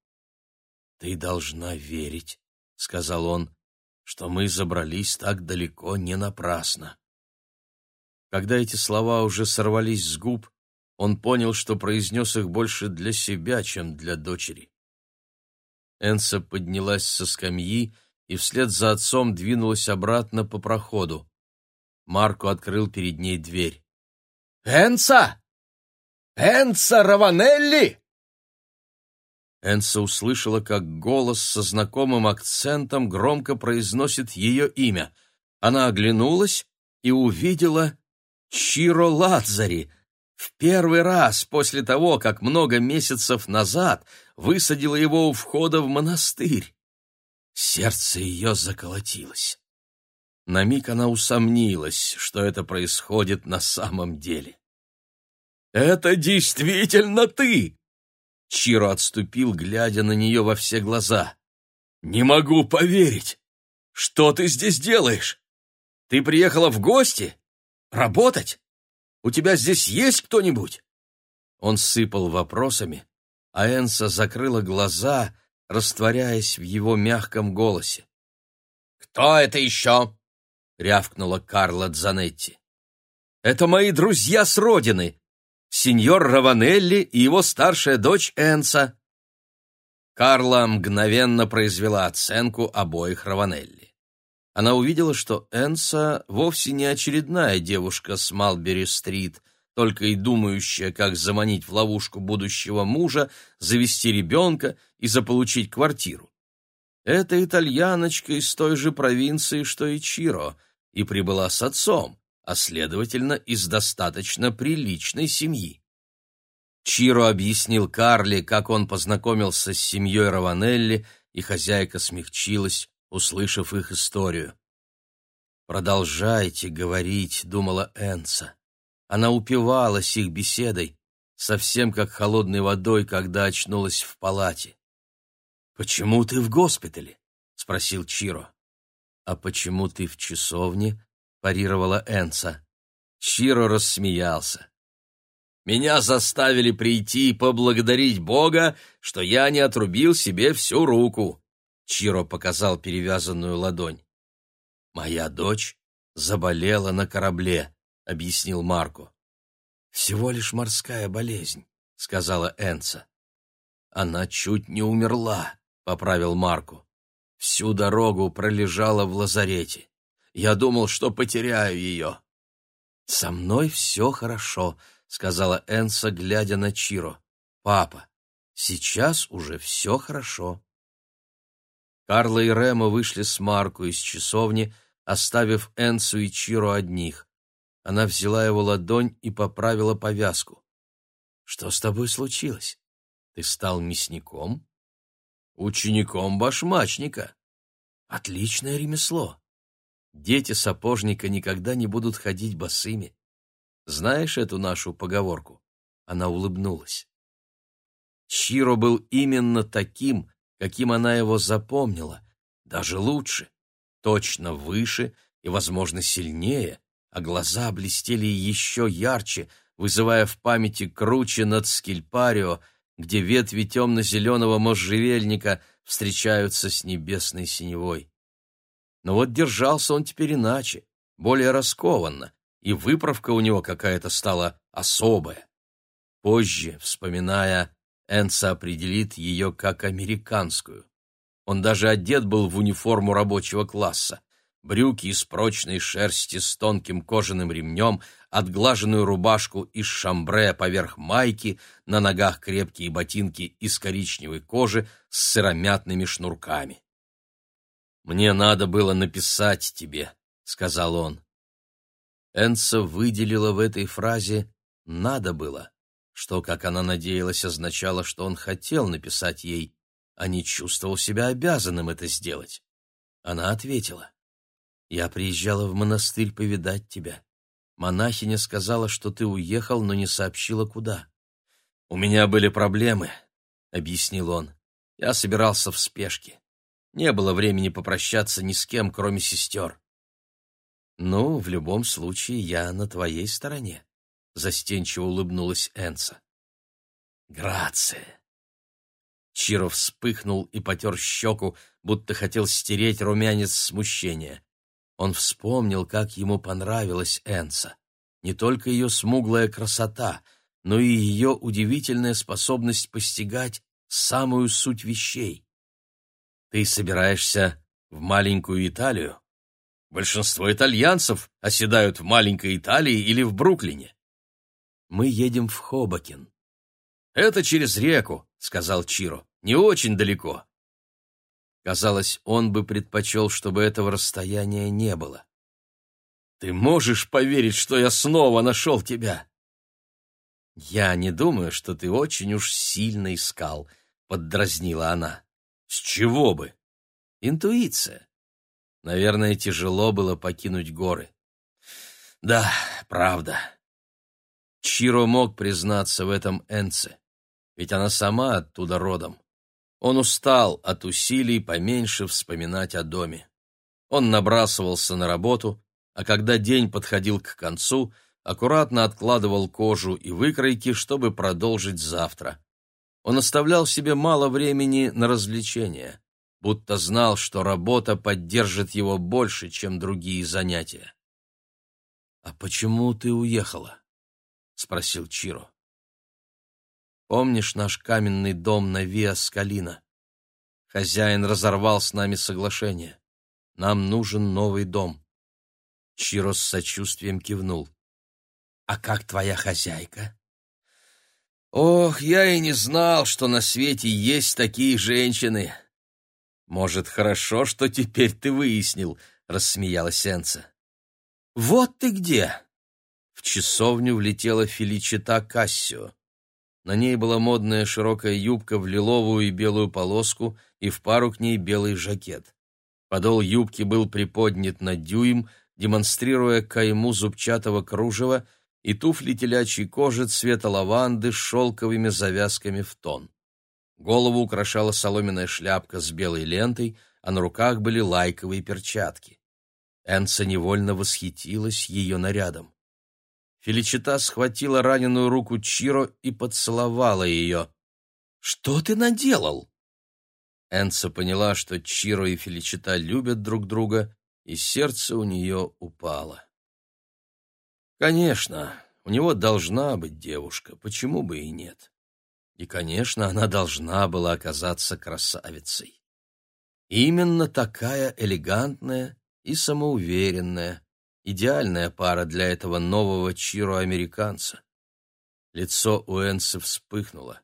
«Ты должна верить», — сказал он, — «что мы забрались так далеко не напрасно». Когда эти слова уже сорвались с губ, он понял, что произнес их больше для себя, чем для дочери. Энса поднялась со скамьи и вслед за отцом двинулась обратно по проходу. Марко открыл перед ней дверь. «Энса! Энса Раванелли!» Энса услышала, как голос со знакомым акцентом громко произносит ее имя. Она оглянулась и увидела Чиро Ладзари, в первый раз после того, как много месяцев назад высадила его у входа в монастырь. Сердце ее заколотилось. На миг она усомнилась, что это происходит на самом деле. «Это действительно ты!» Чиро отступил, глядя на нее во все глаза. «Не могу поверить! Что ты здесь делаешь? Ты приехала в гости? Работать? У тебя здесь есть кто-нибудь?» Он сыпал вопросами, а Энса закрыла глаза, растворяясь в его мягком голосе. «Кто это еще?» — рявкнула Карла Дзанетти. «Это мои друзья с родины, сеньор Раванелли и его старшая дочь Энса». Карла мгновенно произвела оценку обоих Раванелли она увидела, что Энса вовсе не очередная девушка с Малбери-стрит, только и думающая, как заманить в ловушку будущего мужа, завести ребенка и заполучить квартиру. Это итальяночка из той же провинции, что и Чиро, и прибыла с отцом, а, следовательно, из достаточно приличной семьи. Чиро объяснил Карли, как он познакомился с семьей Раванелли, и хозяйка смягчилась, услышав их историю. «Продолжайте говорить», — думала Энса. Она упивалась их беседой, совсем как холодной водой, когда очнулась в палате. «Почему ты в госпитале?» — спросил Чиро. «А почему ты в часовне?» — парировала Энса. Чиро рассмеялся. «Меня заставили прийти и поблагодарить Бога, что я не отрубил себе всю руку. Чиро показал перевязанную ладонь. «Моя дочь заболела на корабле», — объяснил Марко. «Всего лишь морская болезнь», — сказала Энца. «Она чуть не умерла», — поправил Марко. «Всю дорогу пролежала в лазарете. Я думал, что потеряю ее». «Со мной все хорошо», — сказала Энса, глядя на Чиро. «Папа, сейчас уже все хорошо». Карла и Ремо вышли с Марку из часовни, оставив Энсу и Чиро одних. Она взяла его ладонь и поправила повязку. «Что с тобой случилось? Ты стал мясником?» «Учеником башмачника». «Отличное ремесло. Дети сапожника никогда не будут ходить босыми. Знаешь эту нашу поговорку?» Она улыбнулась. Чиро был именно таким, каким она его запомнила, даже лучше, точно выше и, возможно, сильнее, а глаза блестели еще ярче, вызывая в памяти круче над Скильпарио, где ветви темно-зеленого можжевельника встречаются с небесной синевой. Но вот держался он теперь иначе, более раскованно, и выправка у него какая-то стала особая. Позже, вспоминая Энса определит ее как американскую. Он даже одет был в униформу рабочего класса. Брюки из прочной шерсти с тонким кожаным ремнем, отглаженную рубашку из шамбре поверх майки, на ногах крепкие ботинки из коричневой кожи с сыромятными шнурками. «Мне надо было написать тебе», — сказал он. Энса выделила в этой фразе «надо было» что, как она надеялась, означало, что он хотел написать ей, а не чувствовал себя обязанным это сделать. Она ответила. Я приезжала в монастырь повидать тебя. Монахиня сказала, что ты уехал, но не сообщила, куда. У меня были проблемы, — объяснил он. Я собирался в спешке. Не было времени попрощаться ни с кем, кроме сестер. «Ну, в любом случае, я на твоей стороне», — застенчиво улыбнулась Энса. «Грация!» Чиро вспыхнул и потер щеку, будто хотел стереть румянец смущения. Он вспомнил, как ему понравилась Энса. Не только ее смуглая красота, но и ее удивительная способность постигать самую суть вещей. «Ты собираешься в маленькую Италию?» Большинство итальянцев оседают в маленькой Италии или в Бруклине. Мы едем в Хобокин. Это через реку, сказал Чиро. Не очень далеко. Казалось, он бы предпочел, чтобы этого расстояния не было. Ты можешь поверить, что я снова нашел тебя? Я не думаю, что ты очень уж сильно искал, поддразнила она. С чего бы? Интуиция. Наверное, тяжело было покинуть горы. Да, правда. Чиро мог признаться в этом Энце, ведь она сама оттуда родом. Он устал от усилий поменьше вспоминать о доме. Он набрасывался на работу, а когда день подходил к концу, аккуратно откладывал кожу и выкройки, чтобы продолжить завтра. Он оставлял себе мало времени на развлечения будто знал, что работа поддержит его больше, чем другие занятия. «А почему ты уехала?» — спросил Чиро. «Помнишь наш каменный дом на Виа Скалина? Хозяин разорвал с нами соглашение. Нам нужен новый дом». Чиро с сочувствием кивнул. «А как твоя хозяйка?» «Ох, я и не знал, что на свете есть такие женщины!» «Может, хорошо, что теперь ты выяснил», — рассмеялась Энца. «Вот ты где!» В часовню влетела Феличита Кассио. На ней была модная широкая юбка в лиловую и белую полоску и в пару к ней белый жакет. Подол юбки был приподнят на дюйм, демонстрируя кайму зубчатого кружева и туфли телячьей кожи цвета лаванды с шелковыми завязками в тон. Голову украшала соломенная шляпка с белой лентой, а на руках были лайковые перчатки. Энса невольно восхитилась ее нарядом. Феличита схватила раненую руку Чиро и поцеловала ее. «Что ты наделал?» Энса поняла, что Чиро и Феличита любят друг друга, и сердце у нее упало. Конечно, у него должна быть девушка, почему бы и нет. И, конечно, она должна была оказаться красавицей. Именно такая элегантная и самоуверенная, идеальная пара для этого нового чиро-американца. Лицо Уэнса вспыхнуло.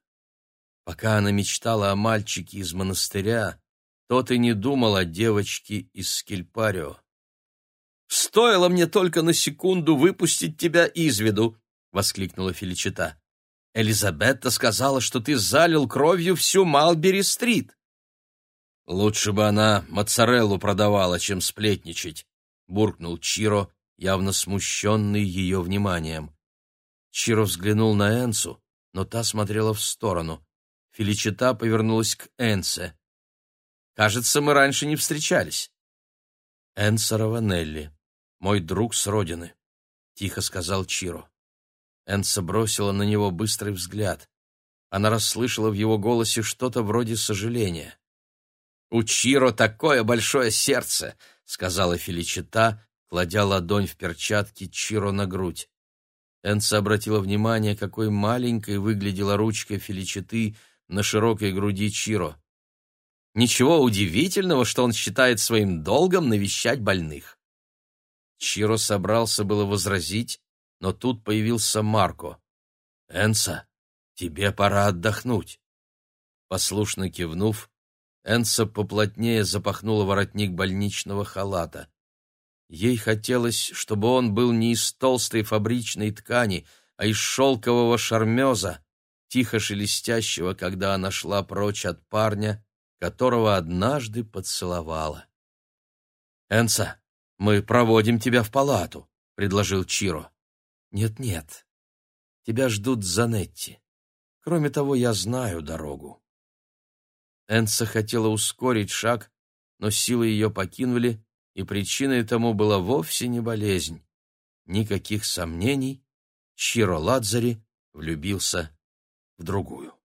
Пока она мечтала о мальчике из монастыря, тот и не думал о девочке из Скильпарио. «Стоило мне только на секунду выпустить тебя из виду!» — воскликнула Феличита. Элизабетта сказала, что ты залил кровью всю Малбери-стрит. Лучше бы она моцареллу продавала, чем сплетничать, буркнул Чиро, явно смущенный ее вниманием. Чиро взглянул на Энсу, но та смотрела в сторону. Феличита повернулась к Энсе. «Кажется, мы раньше не встречались». «Энса Раванелли, мой друг с родины», — тихо сказал Чиро. Энса бросила на него быстрый взгляд. Она расслышала в его голосе что-то вроде сожаления. «У Чиро такое большое сердце!» — сказала Феличита, кладя ладонь в перчатки Чиро на грудь. Энса обратила внимание, какой маленькой выглядела ручка Феличиты на широкой груди Чиро. Ничего удивительного, что он считает своим долгом навещать больных. Чиро собрался было возразить, но тут появился Марко. «Энса, тебе пора отдохнуть». Послушно кивнув, Энса поплотнее запахнула воротник больничного халата. Ей хотелось, чтобы он был не из толстой фабричной ткани, а из шелкового шармеза, тихо шелестящего, когда она шла прочь от парня, которого однажды поцеловала. «Энса, Мы проводим тебя в палату, предложил Чиро. Нет-нет. Тебя ждут Занетти. Кроме того, я знаю дорогу. Энса хотела ускорить шаг, но силы ее покинули, и причиной тому была вовсе не болезнь. Никаких сомнений, Чиро Ладзари влюбился в другую.